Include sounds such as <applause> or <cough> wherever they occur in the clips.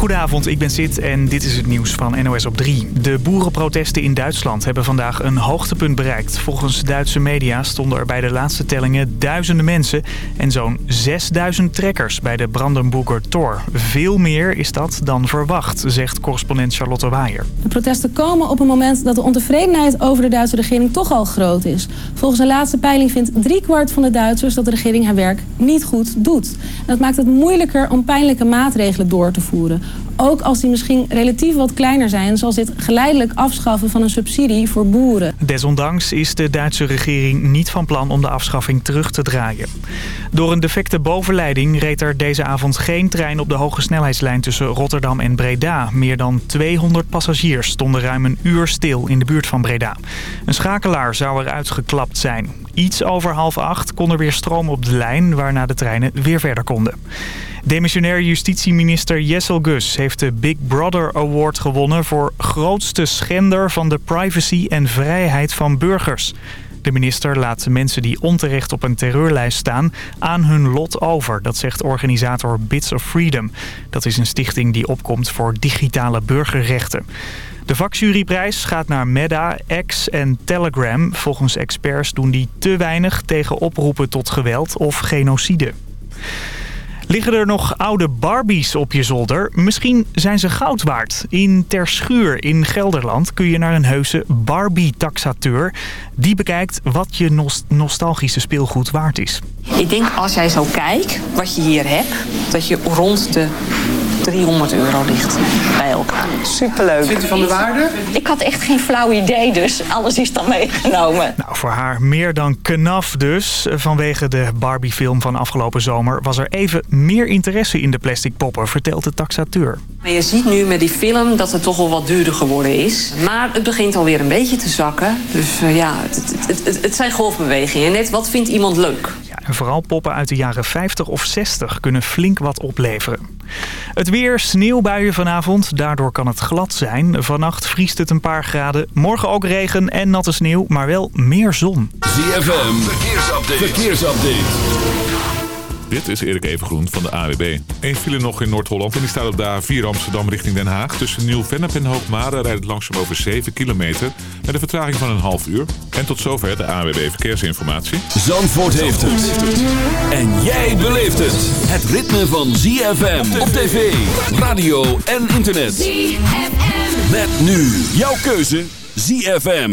Goedenavond, ik ben Sid en dit is het nieuws van NOS op 3. De boerenprotesten in Duitsland hebben vandaag een hoogtepunt bereikt. Volgens Duitse media stonden er bij de laatste tellingen duizenden mensen... en zo'n 6000 trekkers bij de Brandenburger Tor. Veel meer is dat dan verwacht, zegt correspondent Charlotte Waaier. De protesten komen op een moment dat de ontevredenheid over de Duitse regering toch al groot is. Volgens een laatste peiling vindt driekwart van de Duitsers dat de regering haar werk niet goed doet. Dat maakt het moeilijker om pijnlijke maatregelen door te voeren. Ook als die misschien relatief wat kleiner zijn... zoals dit geleidelijk afschaffen van een subsidie voor boeren. Desondanks is de Duitse regering niet van plan om de afschaffing terug te draaien. Door een defecte bovenleiding reed er deze avond geen trein op de hoge snelheidslijn tussen Rotterdam en Breda. Meer dan 200 passagiers stonden ruim een uur stil in de buurt van Breda. Een schakelaar zou eruit geklapt zijn. Iets over half acht kon er weer stroom op de lijn, waarna de treinen weer verder konden. Demissionair justitieminister Jessel Gus heeft de Big Brother Award gewonnen... voor grootste schender van de privacy en vrijheid van burgers. De minister laat mensen die onterecht op een terreurlijst staan aan hun lot over. Dat zegt organisator Bits of Freedom. Dat is een stichting die opkomt voor digitale burgerrechten. De vakjuryprijs gaat naar Meta, X en Telegram. Volgens experts doen die te weinig tegen oproepen tot geweld of genocide. Liggen er nog oude Barbies op je zolder? Misschien zijn ze goud waard. In Terschuur in Gelderland kun je naar een heuse Barbie-taxateur. Die bekijkt wat je nostalgische speelgoed waard is. Ik denk als jij zo kijkt wat je hier hebt... dat je rond de 300 euro ligt bij elkaar. Superleuk. Vindt u van de waarde? Ik had echt geen flauw idee, dus alles is dan meegenomen. Nou, voor haar meer dan knaf dus. Vanwege de Barbie-film van afgelopen zomer was er even meer interesse in de plastic poppen, vertelt de taxateur. Maar je ziet nu met die film dat het toch wel wat duurder geworden is. Maar het begint alweer een beetje te zakken. Dus uh, ja, het, het, het, het zijn golfbewegingen. Net wat vindt iemand leuk? Vooral poppen uit de jaren 50 of 60 kunnen flink wat opleveren. Het weer, sneeuwbuien vanavond. Daardoor kan het glad zijn. Vannacht vriest het een paar graden. Morgen ook regen en natte sneeuw, maar wel meer zon. ZFM, verkeersupdate. Dit is Erik Evengroen van de AWB. Eén file nog in Noord-Holland en die staat op de A4 Amsterdam richting Den Haag. Tussen Nieuw-Vennep en Hoogmade rijdt het langzaam over 7 kilometer... met een vertraging van een half uur. En tot zover de AWB Verkeersinformatie. Zandvoort heeft het. En jij beleeft het. Het ritme van ZFM op tv, radio en internet. ZFM. Met nu jouw keuze ZFM.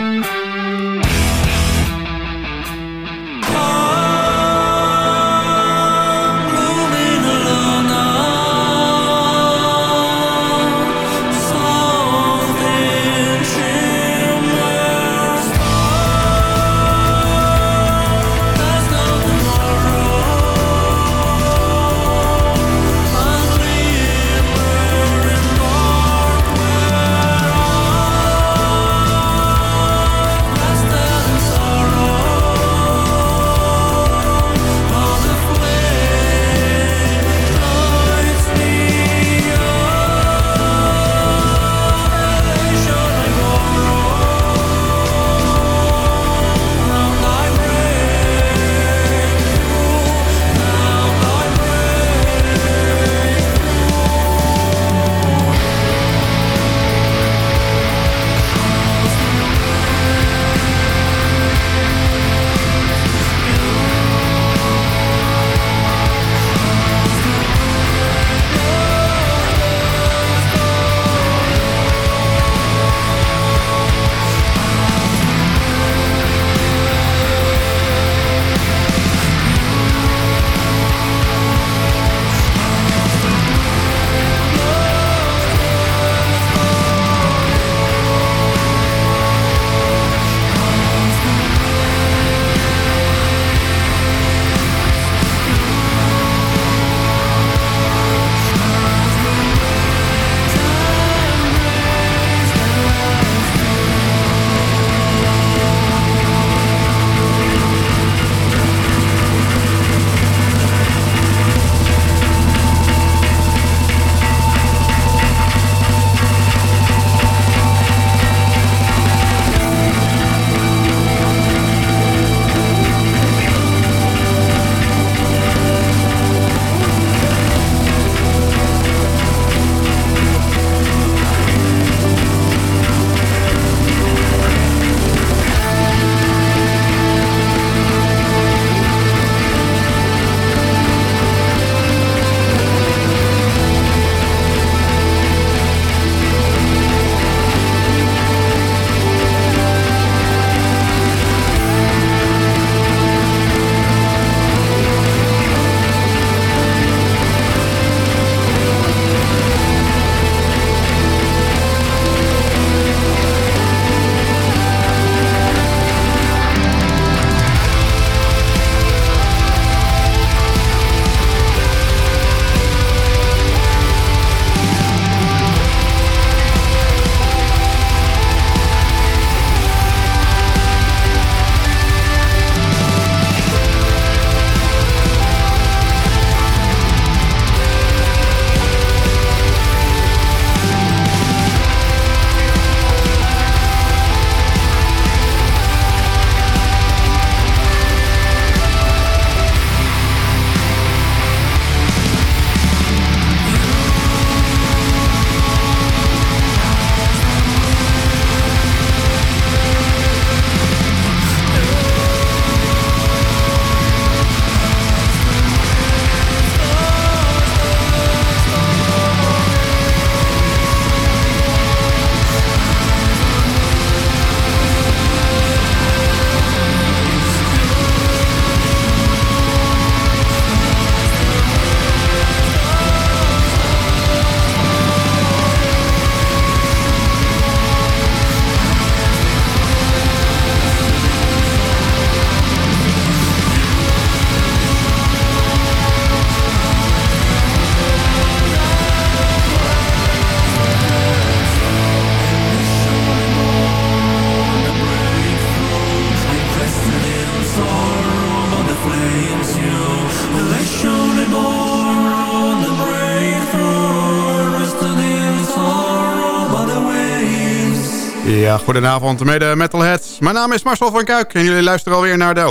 Goedenavond mede metalheads. Mijn naam is Marcel van Kuik en jullie luisteren alweer naar de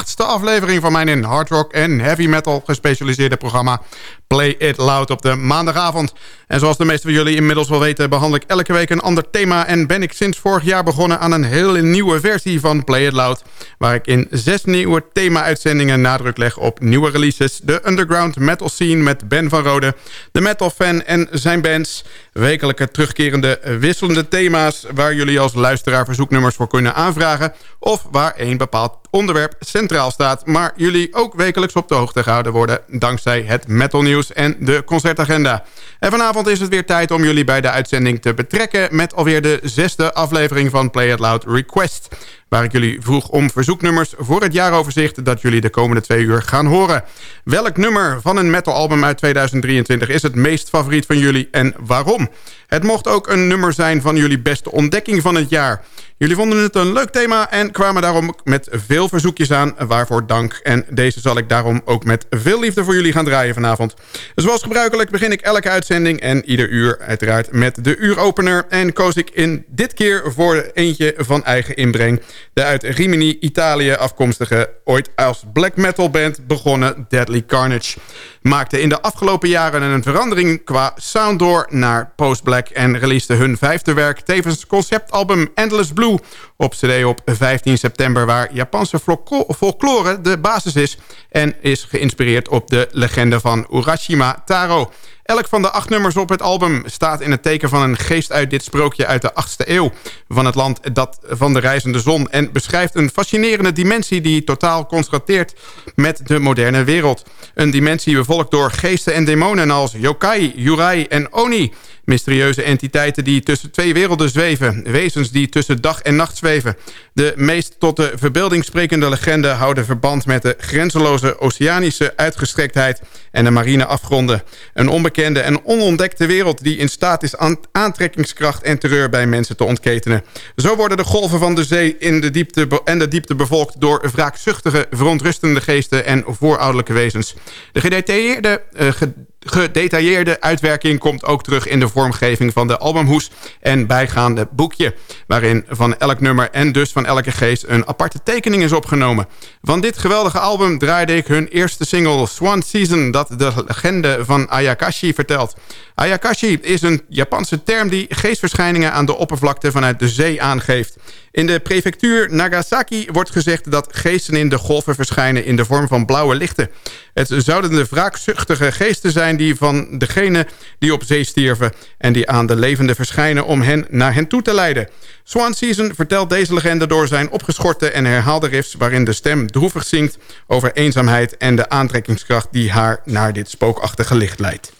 108ste aflevering van mijn in hard rock en heavy metal gespecialiseerde programma Play It Loud op de maandagavond. En zoals de meesten van jullie inmiddels wel weten... behandel ik elke week een ander thema... en ben ik sinds vorig jaar begonnen aan een hele nieuwe versie van Play It Loud... waar ik in zes nieuwe thema-uitzendingen nadruk leg op nieuwe releases... de underground metal scene met Ben van Rode... de metal fan en zijn bands... wekelijke terugkerende wisselende thema's... waar jullie als luisteraar verzoeknummers voor kunnen aanvragen... of waar een bepaald onderwerp centraal staat... maar jullie ook wekelijks op de hoogte gehouden worden... dankzij het Metal News en de concertagenda. En vanavond is het weer tijd om jullie bij de uitzending te betrekken... met alweer de zesde aflevering van Play It Loud Request waar ik jullie vroeg om verzoeknummers voor het jaaroverzicht... dat jullie de komende twee uur gaan horen. Welk nummer van een metalalbum uit 2023 is het meest favoriet van jullie en waarom? Het mocht ook een nummer zijn van jullie beste ontdekking van het jaar. Jullie vonden het een leuk thema en kwamen daarom met veel verzoekjes aan. Waarvoor dank. En deze zal ik daarom ook met veel liefde voor jullie gaan draaien vanavond. Zoals gebruikelijk begin ik elke uitzending en ieder uur uiteraard met de uuropener. En koos ik in dit keer voor eentje van eigen inbreng. De uit Rimini, Italië afkomstige, ooit als black metal band begonnen Deadly Carnage. Maakte in de afgelopen jaren een verandering qua sound door naar post-black... en releaste hun vijfde werk, tevens conceptalbum Endless Blue... op cd op 15 september, waar Japanse folklore de basis is... en is geïnspireerd op de legende van Urashima Taro... Elk van de acht nummers op het album staat in het teken van een geest uit dit sprookje uit de 8e eeuw van het land dat van de reizende zon en beschrijft een fascinerende dimensie die totaal contrasteert met de moderne wereld. Een dimensie bevolkt door geesten en demonen als yokai, yurai en oni Mysterieuze entiteiten die tussen twee werelden zweven. Wezens die tussen dag en nacht zweven. De meest tot de verbeelding sprekende legende houden verband met de grenzeloze oceanische uitgestrektheid en de marine afgronden. Een onbekende en onontdekte wereld die in staat is aan aantrekkingskracht en terreur bij mensen te ontketenen. Zo worden de golven van de zee in de diepte en de diepte bevolkt door wraakzuchtige, verontrustende geesten en voorouderlijke wezens. De gedetailleerde, uh, gedetailleerde uitwerking komt ook terug in de vormgeving van de albumhoes en bijgaande boekje, waarin van elk nummer en dus van elke geest een aparte tekening is opgenomen. Van dit geweldige album draaide ik hun eerste single Swan Season, dat de legende van Ayakashi vertelt. Ayakashi is een Japanse term die geestverschijningen aan de oppervlakte vanuit de zee aangeeft. In de prefectuur Nagasaki wordt gezegd dat geesten in de golven verschijnen in de vorm van blauwe lichten. Het zouden de wraakzuchtige geesten zijn die van degene die op zee stierven... en die aan de levende verschijnen om hen naar hen toe te leiden. Swan Season vertelt deze legende door zijn opgeschorte en herhaalde riffs... waarin de stem droevig zingt over eenzaamheid en de aantrekkingskracht... die haar naar dit spookachtige licht leidt.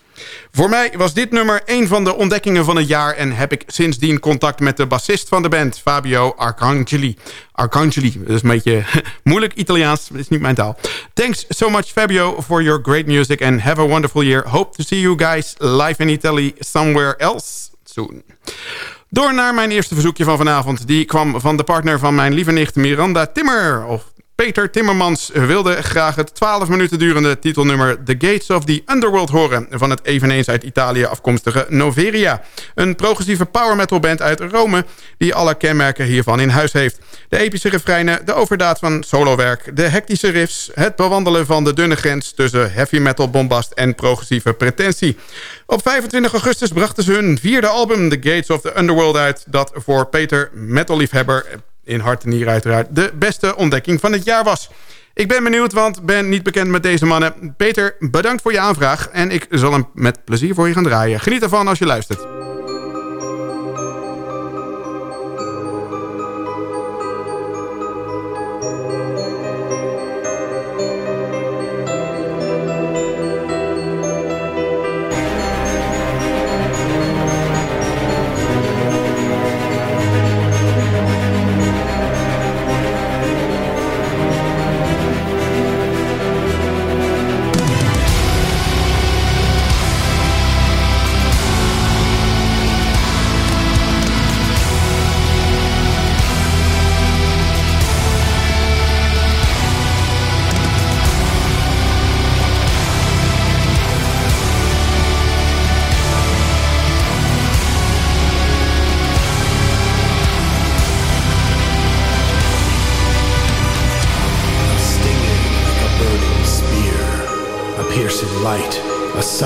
Voor mij was dit nummer een van de ontdekkingen van het jaar... en heb ik sindsdien contact met de bassist van de band, Fabio Arcangeli. Arcangeli, dat is een beetje <laughs> moeilijk Italiaans, dat is niet mijn taal. Thanks so much Fabio for your great music and have a wonderful year. Hope to see you guys live in Italy somewhere else soon. Door naar mijn eerste verzoekje van vanavond. Die kwam van de partner van mijn lieve nicht Miranda Timmer. Of Peter Timmermans wilde graag het 12 minuten durende titelnummer The Gates of the Underworld horen... van het eveneens uit Italië afkomstige Noveria. Een progressieve power metal band uit Rome die alle kenmerken hiervan in huis heeft. De epische refreinen, de overdaad van solowerk, de hectische riffs... het bewandelen van de dunne grens tussen heavy metal bombast en progressieve pretentie. Op 25 augustus brachten ze hun vierde album The Gates of the Underworld uit... dat voor Peter, metalliefhebber in hart en nier uiteraard de beste ontdekking van het jaar was. Ik ben benieuwd, want ben niet bekend met deze mannen. Peter, bedankt voor je aanvraag en ik zal hem met plezier voor je gaan draaien. Geniet ervan als je luistert.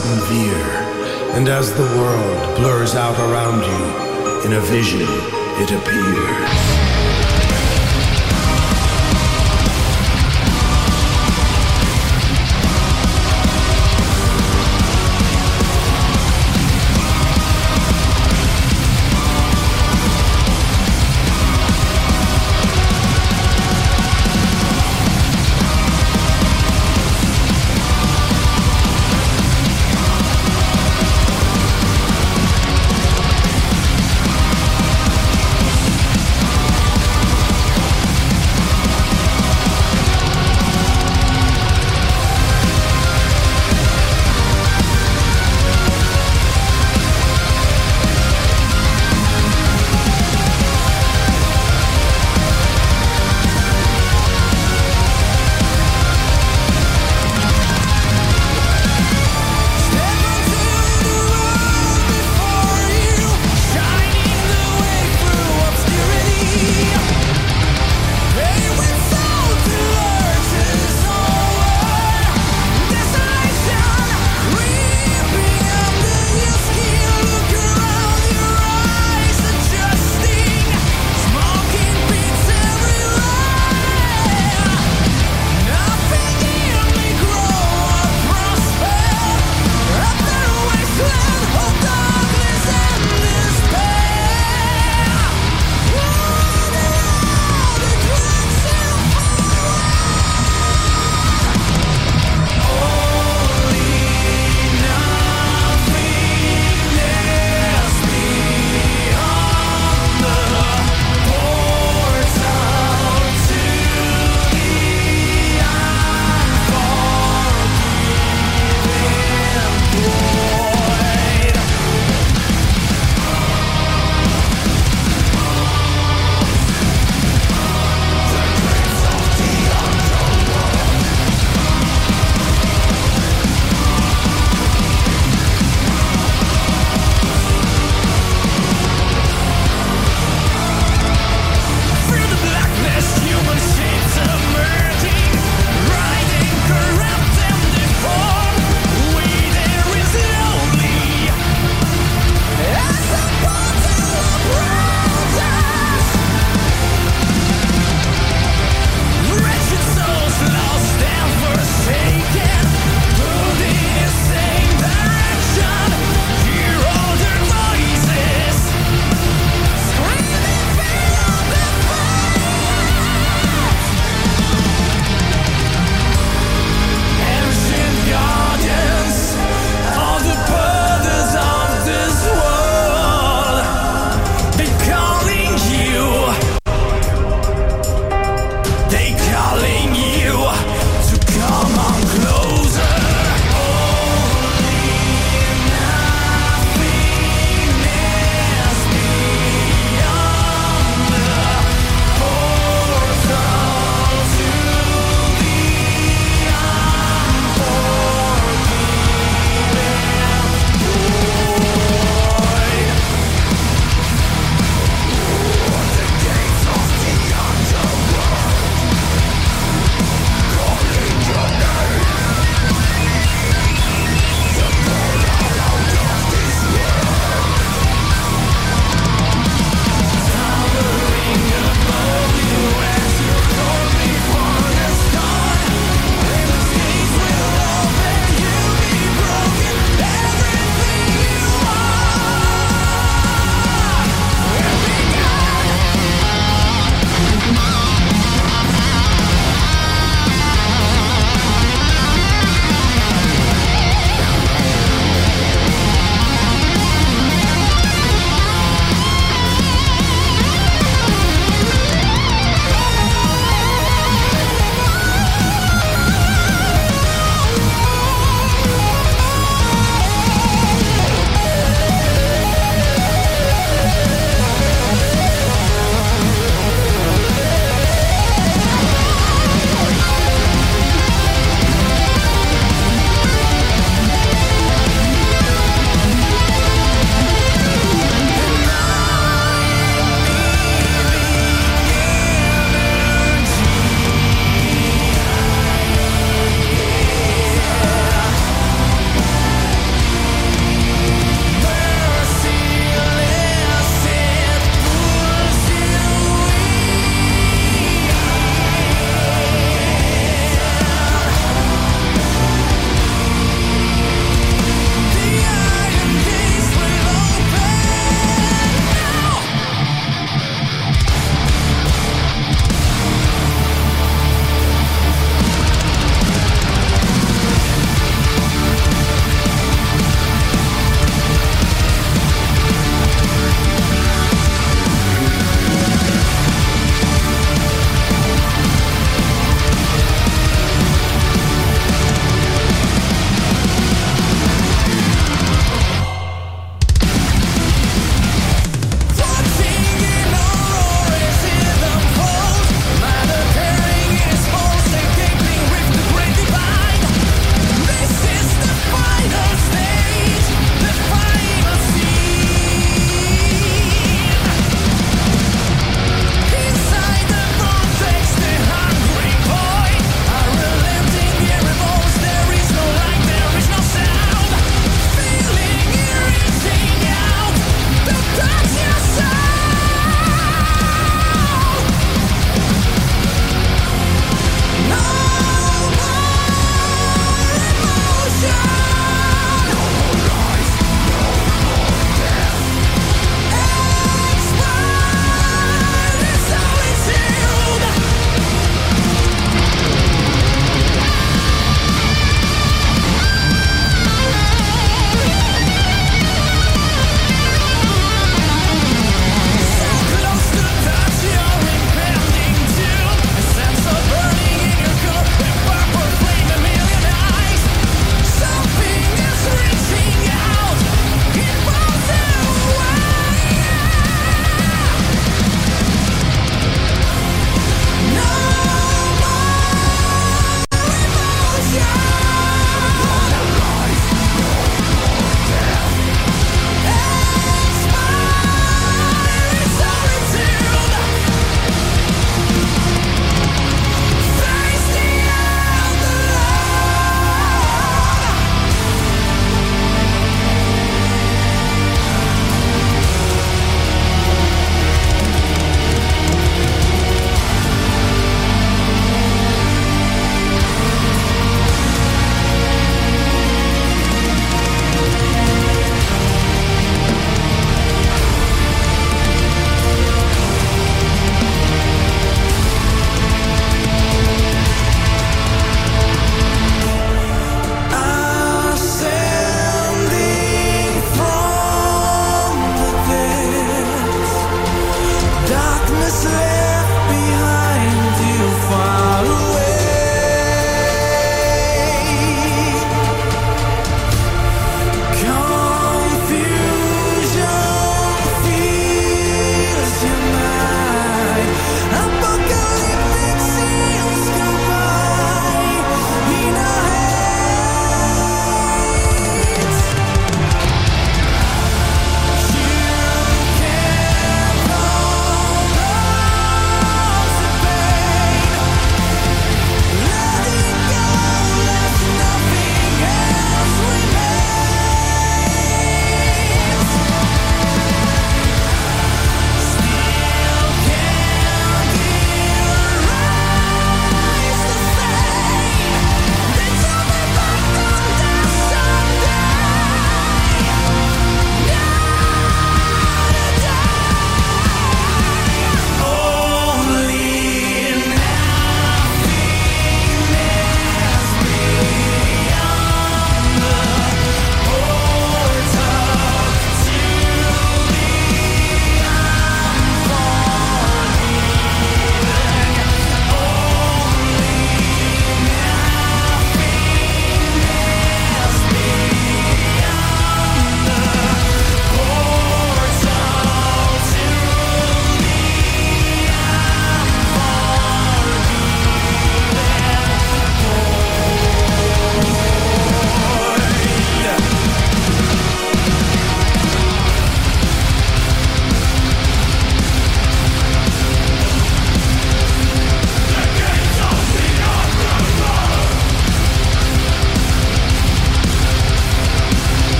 Sudden veer, and as the world blurs out around you, in a vision it appears.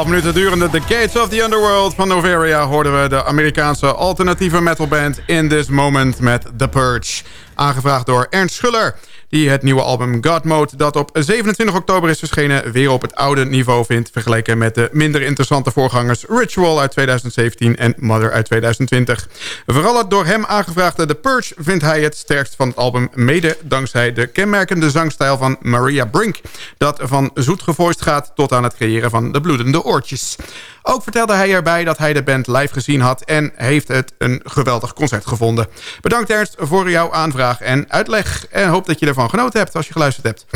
12 minuten durende The Gates of the Underworld van Novaria... hoorden we de Amerikaanse alternatieve metalband In This Moment met The Purge. Aangevraagd door Ernst Schuller die het nieuwe album God Mode... dat op 27 oktober is verschenen... weer op het oude niveau vindt... vergeleken met de minder interessante voorgangers... Ritual uit 2017 en Mother uit 2020. Vooral het door hem aangevraagde The Purge... vindt hij het sterkst van het album... mede dankzij de kenmerkende zangstijl van Maria Brink... dat van zoet gevoiced gaat tot aan het creëren van de bloedende oortjes. Ook vertelde hij erbij dat hij de band live gezien had... en heeft het een geweldig concert gevonden. Bedankt Ernst voor jouw aanvraag en uitleg. En hoop dat je ervan genoten hebt als je geluisterd hebt.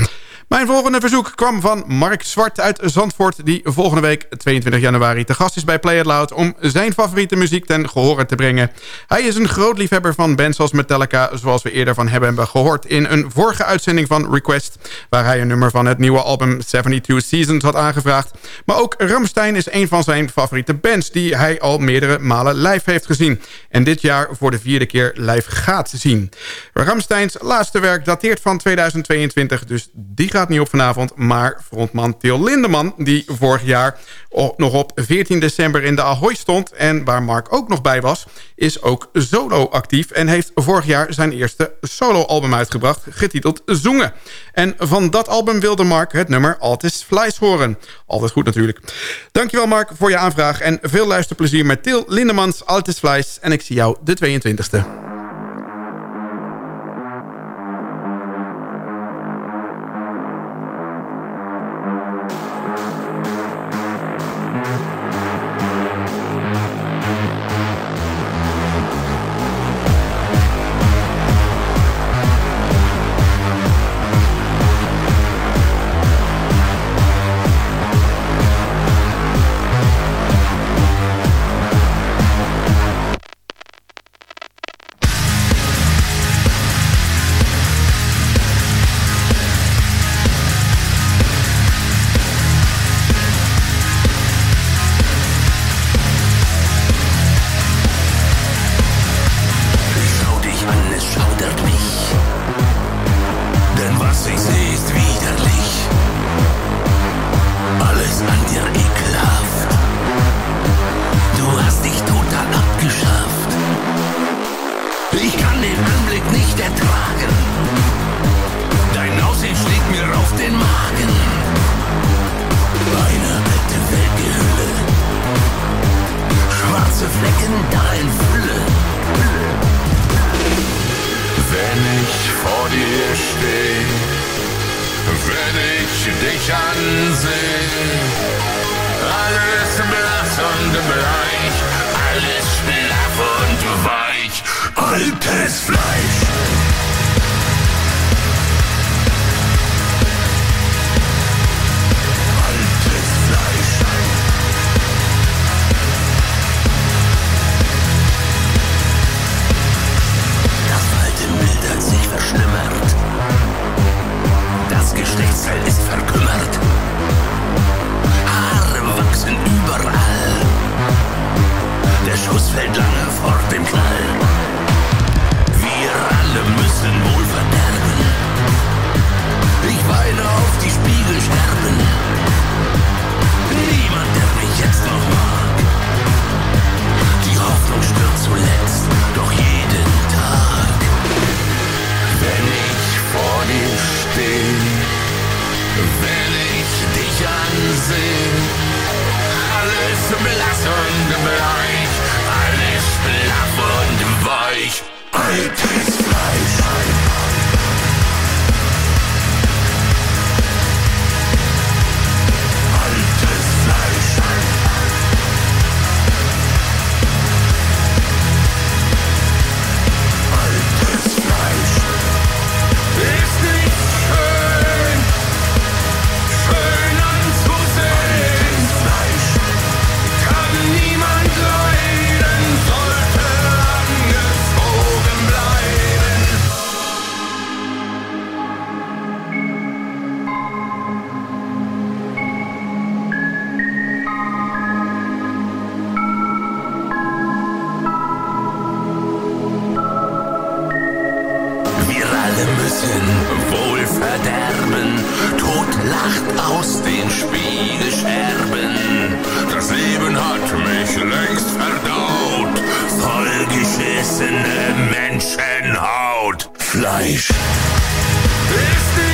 Mijn volgende verzoek kwam van Mark Zwart uit Zandvoort... die volgende week, 22 januari, te gast is bij Play It Loud... om zijn favoriete muziek ten gehore te brengen. Hij is een groot liefhebber van bands als Metallica... zoals we eerder van hebben gehoord in een vorige uitzending van Request... waar hij een nummer van het nieuwe album 72 Seasons had aangevraagd. Maar ook Ramstein is een van zijn favoriete bands... die hij al meerdere malen live heeft gezien. En dit jaar voor de vierde keer live gaat zien. Ramsteins laatste werk dateert van 2022, dus die gaat niet op vanavond. Maar frontman Til Lindeman, die vorig jaar nog op 14 december in de Ahoy stond... en waar Mark ook nog bij was, is ook solo actief... en heeft vorig jaar zijn eerste solo-album uitgebracht, getiteld Zoengen. En van dat album wilde Mark het nummer Altis Flies horen. Altijd goed natuurlijk. Dankjewel Mark voor je aanvraag en veel luisterplezier met Til Lindemans Altis Flies. En ik zie jou de 22e. fly gleich. Ist die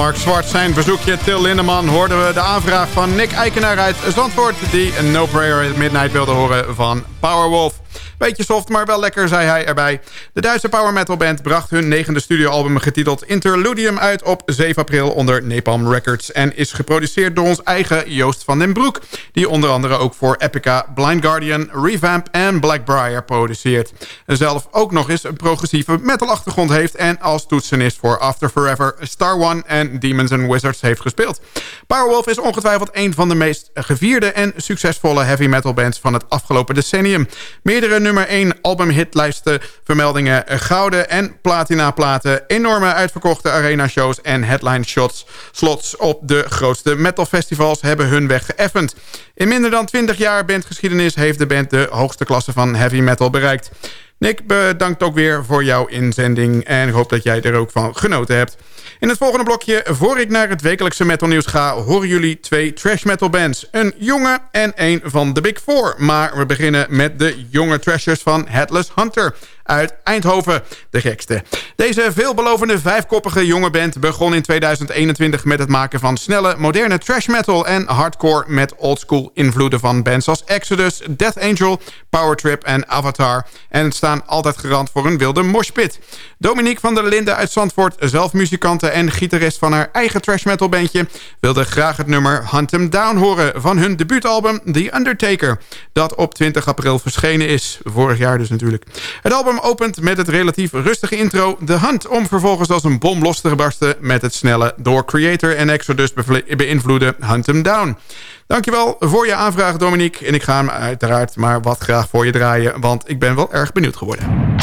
Mark Zwart zijn verzoekje Till Lindeman... hoorden we de aanvraag van Nick Eikenaar uit Zandvoort... die No Prayer at Midnight wilde horen van Powerwolf. Beetje soft, maar wel lekker, zei hij erbij. De Duitse power metal band bracht hun negende studioalbum getiteld Interludium uit op 7 april onder Napalm Records... en is geproduceerd door ons eigen Joost van den Broek... die onder andere ook voor Epica, Blind Guardian, Revamp en Blackbriar produceert. En zelf ook nog eens een progressieve metal-achtergrond heeft... en als toetsenist voor After Forever, Star One en Demons and Wizards heeft gespeeld. Powerwolf is ongetwijfeld een van de meest gevierde en succesvolle heavy metal bands van het afgelopen decennium. Meerdere nummer 1 albumhitlijsten, vermeldingen gouden en platina platen, enorme uitverkochte arena shows en headline shots. Slots op de grootste metal festivals hebben hun weg geëffend. In minder dan 20 jaar bandgeschiedenis heeft de band de hoogste klasse van heavy metal bereikt. Nick, bedankt ook weer voor jouw inzending en ik hoop dat jij er ook van genoten hebt. In het volgende blokje, voor ik naar het wekelijkse metalnieuws ga... horen jullie twee trash metal bands. Een jonge en een van de Big Four. Maar we beginnen met de jonge trashers van Headless Hunter uit Eindhoven. De gekste. Deze veelbelovende vijfkoppige jonge band begon in 2021 met het maken van snelle, moderne trash metal en hardcore met oldschool invloeden van bands als Exodus, Death Angel, Power Trip en Avatar. En staan altijd gerand voor een wilde moshpit. Dominique van der Linden uit Zandvoort, zelf muzikante en gitarist van haar eigen trash metal bandje, wilde graag het nummer Hunt 'em Down horen van hun debuutalbum The Undertaker, dat op 20 april verschenen is. Vorig jaar dus natuurlijk. Het album opent met het relatief rustige intro The Hunt... om vervolgens als een bom los te barsten met het snelle... door Creator en Exodus beïnvloede Hunt 'em Down. Dankjewel voor je aanvraag, Dominique. En ik ga hem uiteraard maar wat graag voor je draaien... want ik ben wel erg benieuwd geworden.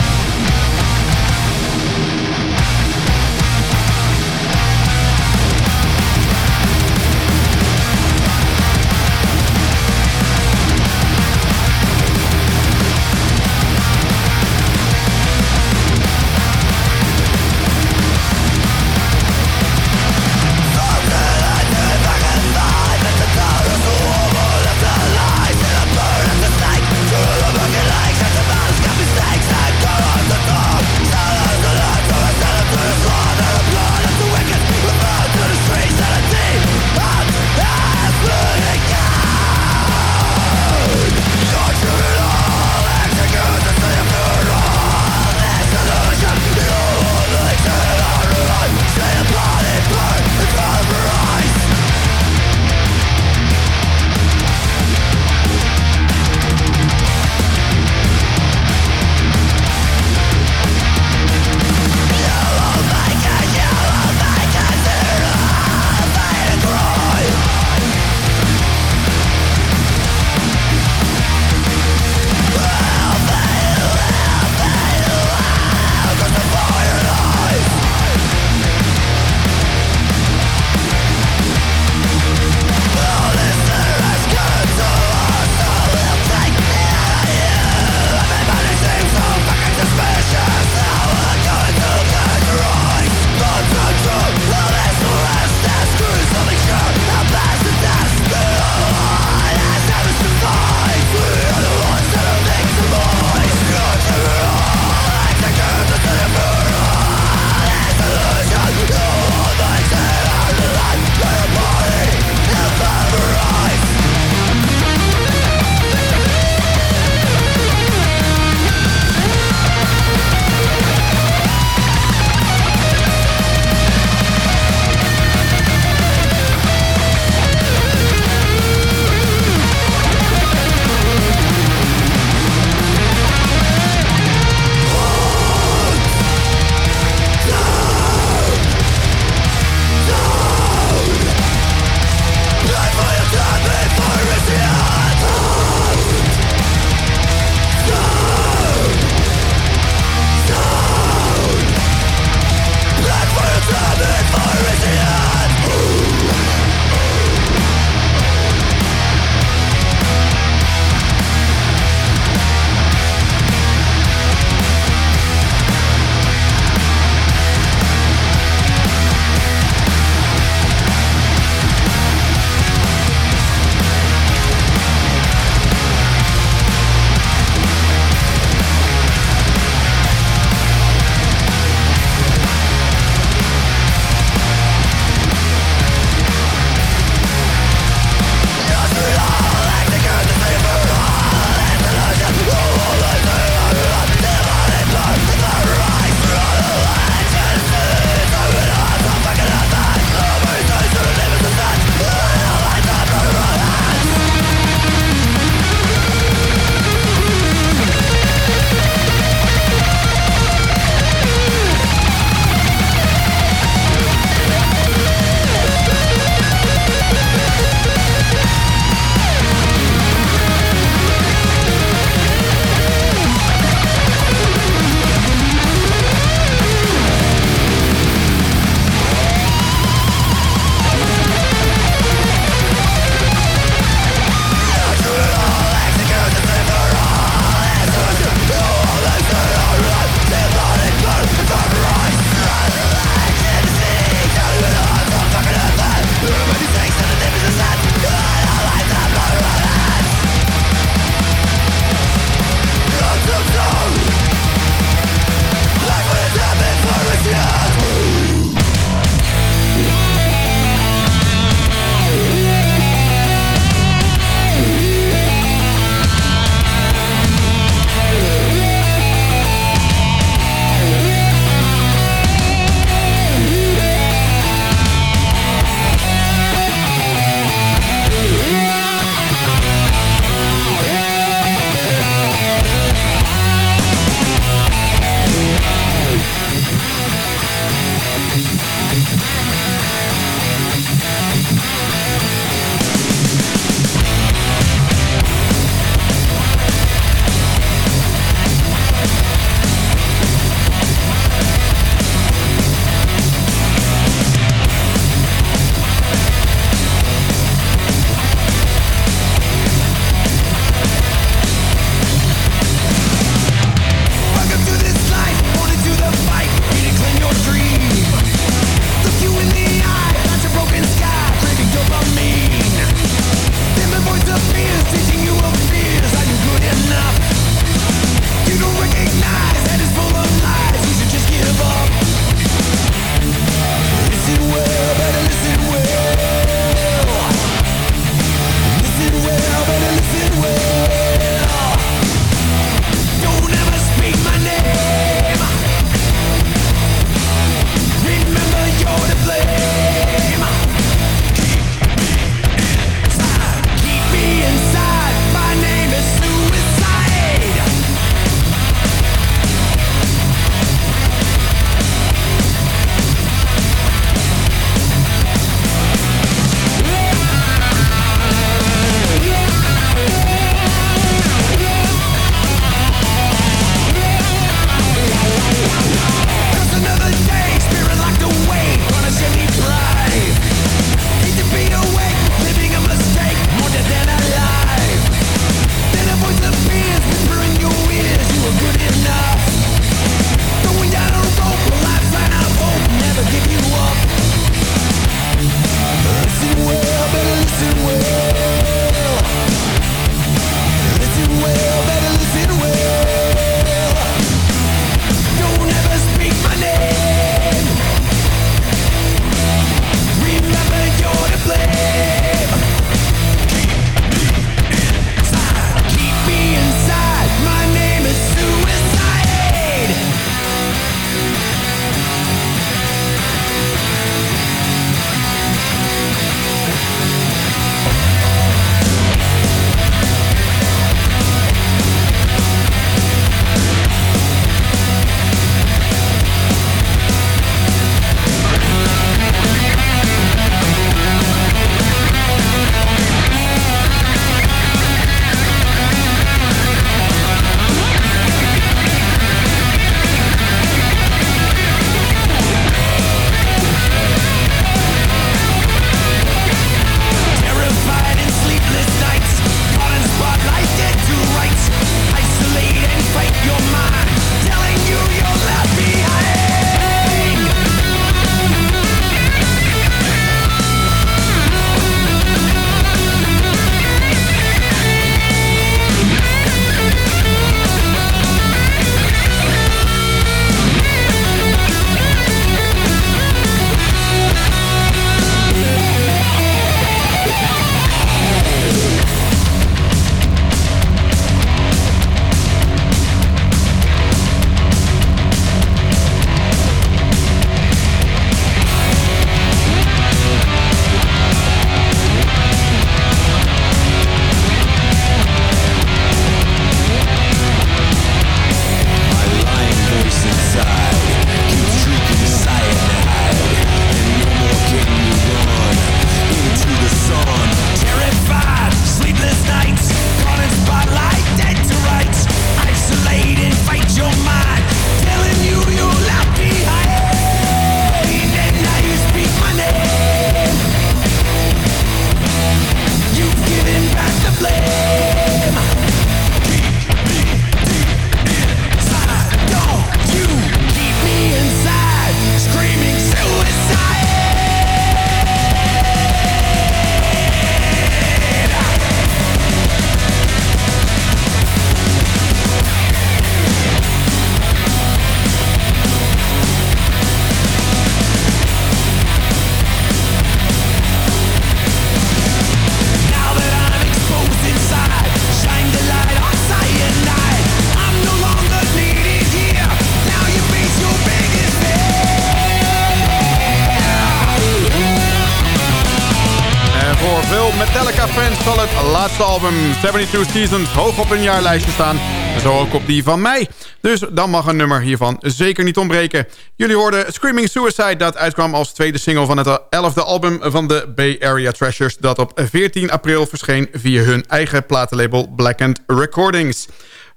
Album 72 Seasons hoog op een jaarlijstje staan. Zo ook op die van mij. Dus dan mag een nummer hiervan zeker niet ontbreken. Jullie hoorden Screaming Suicide dat uitkwam als tweede single van het 11e album van de Bay Area Treasures... dat op 14 april verscheen via hun eigen platenlabel Black Recordings.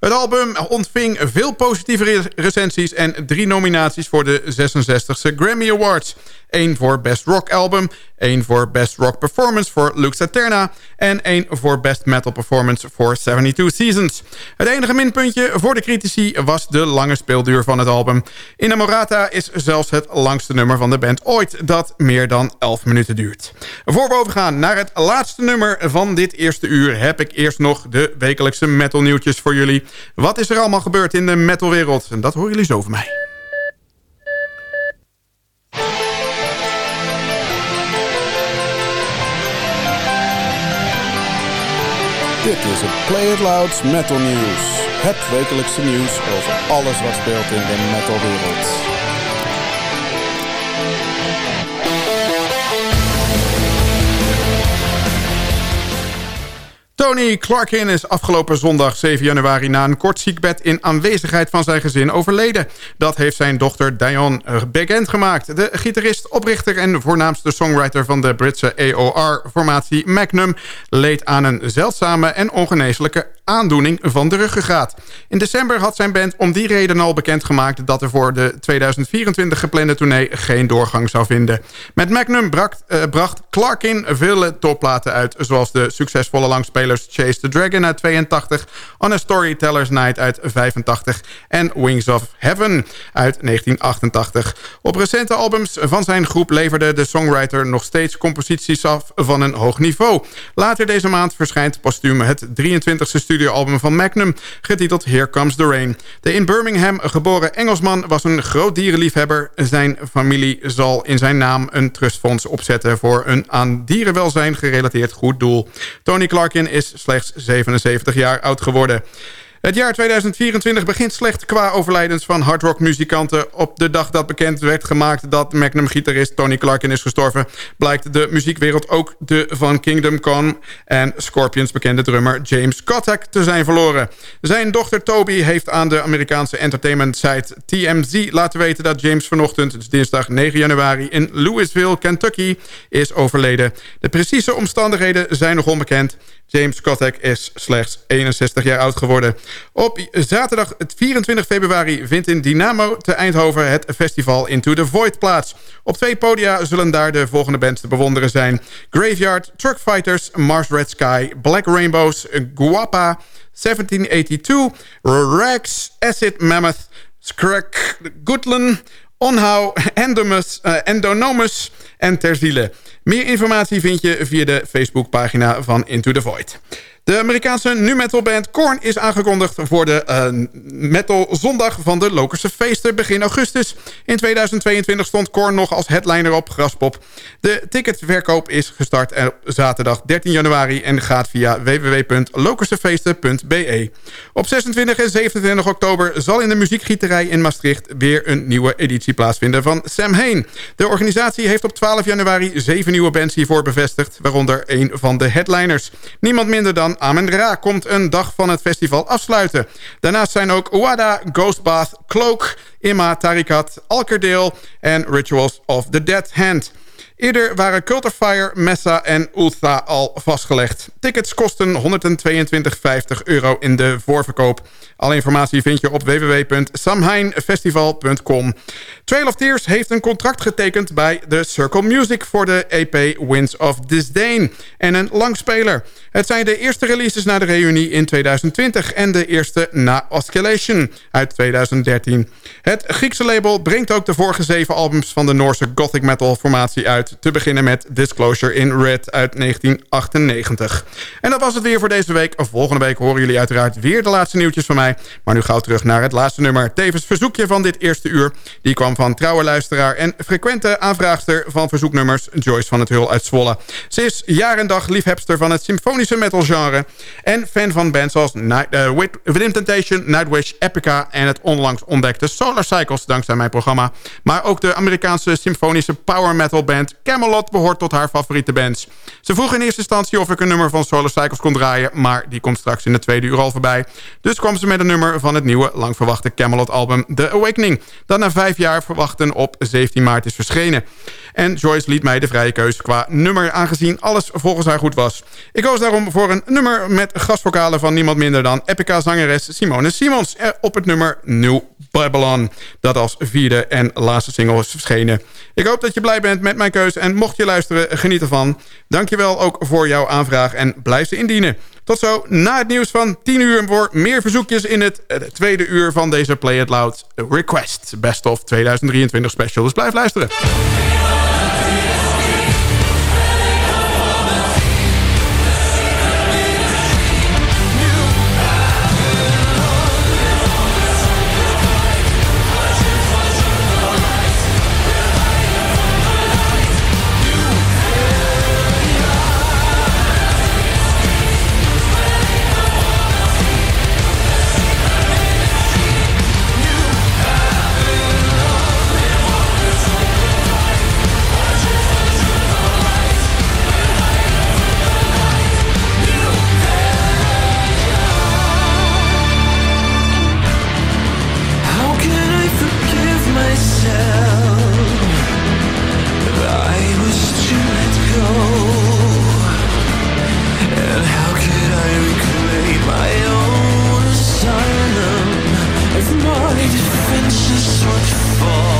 Het album ontving veel positieve recensies en drie nominaties voor de 66e Grammy Awards. Eén voor Best Rock Album, één voor Best Rock Performance voor Luke Saterna... en één voor Best Metal Performance voor 72 Seasons. Het enige minpuntje voor de critici was de lange speelduur van het album. Inamorata is zelfs het langste nummer van de band ooit... dat meer dan 11 minuten duurt. Voor we overgaan naar het laatste nummer van dit eerste uur... heb ik eerst nog de wekelijkse metal nieuwtjes voor jullie. Wat is er allemaal gebeurd in de metalwereld? En dat horen jullie zo van mij. Dit is het Play It Louds Metal News. Het wekelijkse nieuws over alles wat speelt in de metalwereld. Tony Clarkin is afgelopen zondag 7 januari na een kort ziekbed in aanwezigheid van zijn gezin overleden. Dat heeft zijn dochter Dion bekendgemaakt. De gitarist, oprichter en voornaamste songwriter van de Britse AOR-formatie Magnum leed aan een zeldzame en ongeneeslijke aandoening van de ruggengraat. In december had zijn band om die reden al bekendgemaakt dat er voor de 2024 geplande tournee geen doorgang zou vinden. Met Magnum bracht, bracht Clarkin vele topplaten uit, zoals de succesvolle langspeler Chase the Dragon uit 82... On a Storyteller's Night uit 85 en Wings of Heaven uit 1988. Op recente albums van zijn groep leverde de songwriter nog steeds composities af van een hoog niveau. Later deze maand verschijnt postuum het 23e studioalbum van Magnum, getiteld Here Comes the Rain. De in Birmingham geboren Engelsman was een groot dierenliefhebber. Zijn familie zal in zijn naam een trustfonds opzetten voor een aan dierenwelzijn gerelateerd goed doel. Tony Clarkin is slechts 77 jaar oud geworden. Het jaar 2024 begint slecht qua overlijdens van hardrockmuzikanten. Op de dag dat bekend werd gemaakt dat Magnum-gitarist Tony Clarkin is gestorven... blijkt de muziekwereld ook de van Kingdom Come en Scorpions bekende drummer James Kotak te zijn verloren. Zijn dochter Toby heeft aan de Amerikaanse entertainment site TMZ laten weten... dat James vanochtend, dus dinsdag 9 januari, in Louisville, Kentucky, is overleden. De precieze omstandigheden zijn nog onbekend... James Kotek is slechts 61 jaar oud geworden. Op zaterdag 24 februari vindt in Dynamo te Eindhoven... het festival Into the Void plaats. Op twee podia zullen daar de volgende bands te bewonderen zijn. Graveyard, Truckfighters, Mars Red Sky, Black Rainbows, Guapa... 1782, Rex, Acid Mammoth, Skrek, Goodland, Onhou, Endomus, Endonomus en Terziele. Meer informatie vind je via de Facebookpagina van Into the Void. De Amerikaanse nu metal band Korn is aangekondigd voor de uh, metal zondag van de Lokerse feesten begin augustus. In 2022 stond Korn nog als headliner op Graspop. De ticketverkoop is gestart op zaterdag 13 januari en gaat via www.lokersefeesten.be. Op 26 en 27 oktober zal in de muziekgieterij in Maastricht weer een nieuwe editie plaatsvinden van Sam Hain. De organisatie heeft op 12 januari zeven nieuwe bands hiervoor bevestigd, waaronder een van de headliners. Niemand minder dan Amen Ra komt een dag van het festival afsluiten. Daarnaast zijn ook Wada, Ghostbath, Cloak, Imma, Tarikat, Alkerdale en Rituals of the Dead Hand. Eerder waren Cult of Fire, Messa en Ultha al vastgelegd. Tickets kosten 122,50 euro in de voorverkoop. Alle informatie vind je op www.samhainfestival.com. Trail of Tears heeft een contract getekend bij de Circle Music... voor de EP Winds of Disdain en een langspeler. Het zijn de eerste releases na de reunie in 2020... en de eerste na Oscillation uit 2013. Het Griekse label brengt ook de vorige zeven albums... van de Noorse gothic metal formatie uit. Te beginnen met Disclosure in Red uit 1998. En dat was het weer voor deze week. Volgende week horen jullie uiteraard weer de laatste nieuwtjes van mij... Maar nu gauw terug naar het laatste nummer. Tevens verzoekje van dit eerste uur. Die kwam van trouwe luisteraar en frequente aanvraagster van verzoeknummers... Joyce van het Hul uit Zwolle. Ze is jaar en dag liefhebster van het symfonisch metal genre. En fan van bands als Night, uh, Within Temptation, Nightwish, Epica... en het onlangs ontdekte Solar Cycles, dankzij mijn programma. Maar ook de Amerikaanse symfonische power metal band Camelot... behoort tot haar favoriete bands. Ze vroeg in eerste instantie of ik een nummer van Solar Cycles kon draaien... maar die komt straks in de tweede uur al voorbij. Dus kwam ze met een nummer van het nieuwe, lang verwachte Camelot-album The Awakening... dat na vijf jaar verwachten op 17 maart is verschenen. En Joyce liet mij de vrije keuze qua nummer... aangezien alles volgens haar goed was. Ik koos daarom voor een nummer met gastvokalen van niemand minder dan... Epica-zangeres Simone Simons op het nummer New Babylon... dat als vierde en laatste single is verschenen. Ik hoop dat je blij bent met mijn keuze en mocht je luisteren, geniet ervan. Dankjewel ook voor jouw aanvraag en blijf ze indienen. Tot zo na het nieuws van 10 uur voor meer verzoekjes in het eh, tweede uur van deze Play It Loud Request Best of 2023 special. Dus blijf luisteren. much for?